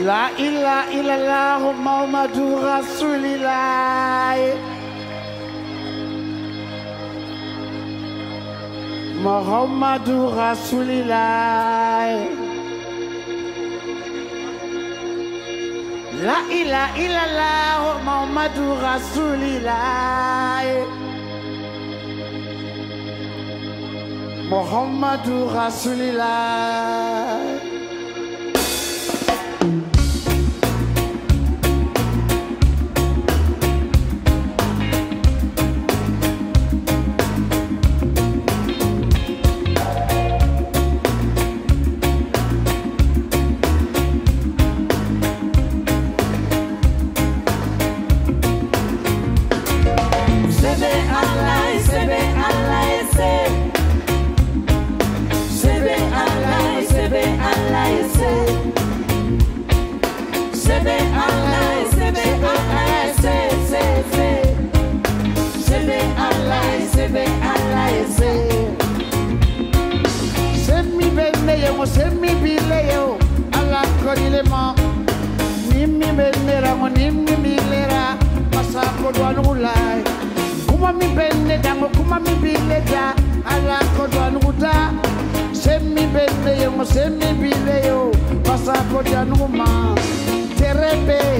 La ilaha illallah Muhammadur Rasulillah Muhammadur Rasulillah La ilaha illallah Muhammadur Rasulillah Muhammadur Rasulillah benne yo, semi bile yo, ala korile mo. Nimi benne ra mo, nimi bile ra, masa kodwa nulai. Kuma mi benne dango, kuma mi bile da, ala kodwa nuda. Semi benne yo, semi bile yo, masa kodwa numa. Terebe,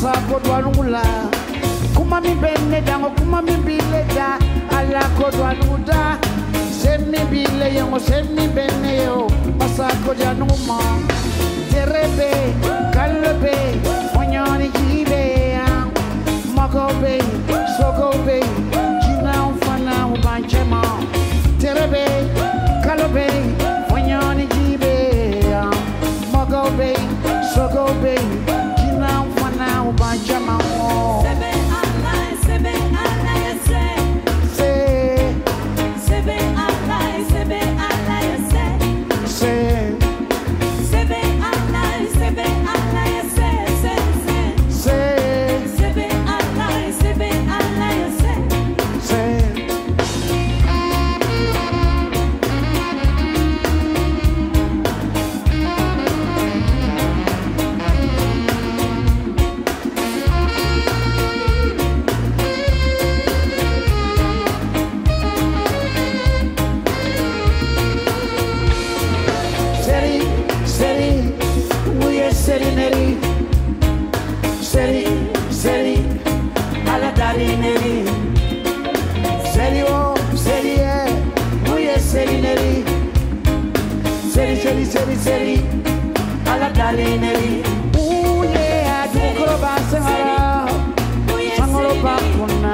masa kodwa nula. Kuma mi benne dango, kuma mi bile da, ala kodwa. Say mi bile say mi benne yo, masa kodwa numa. Terebe, kalbe, Seri, seri, seri, ala dari neri. Uye adukro basengara, sangoro bakuna.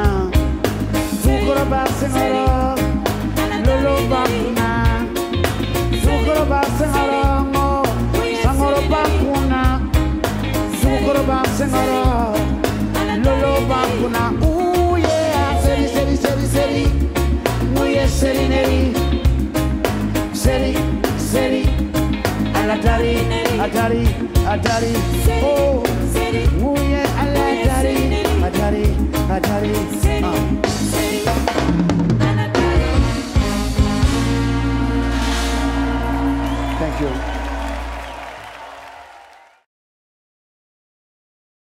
Atari. Oh, ooh yeah alatari atari atari. Ah.